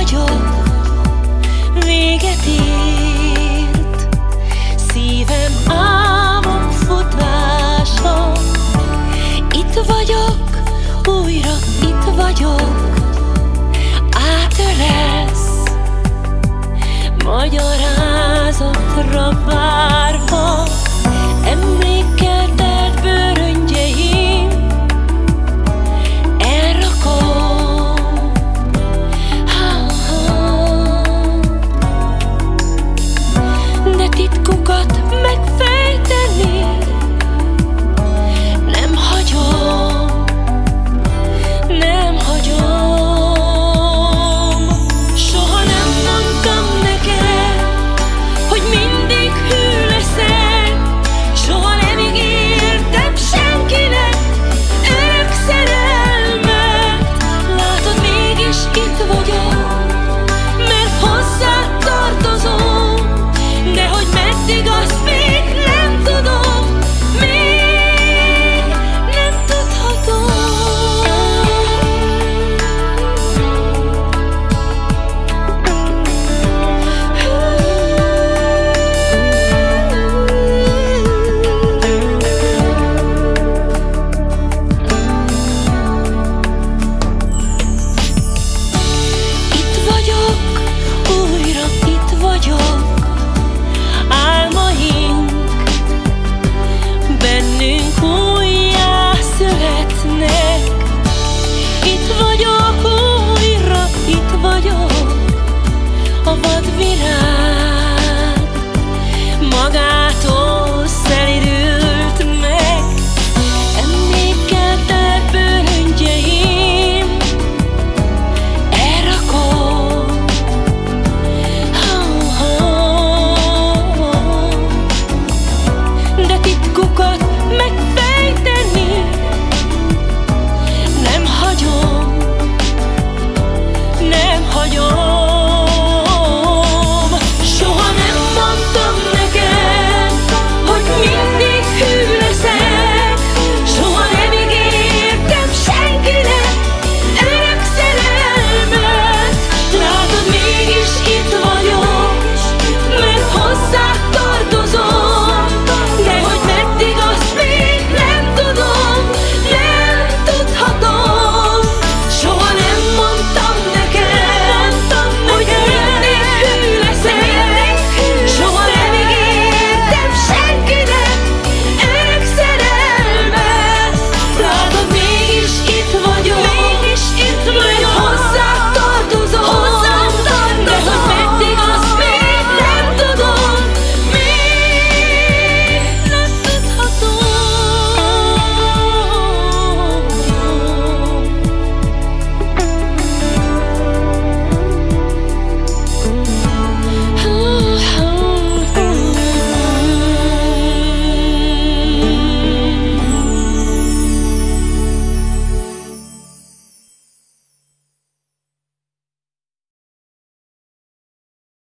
vagyok, véget ér. vou te virar.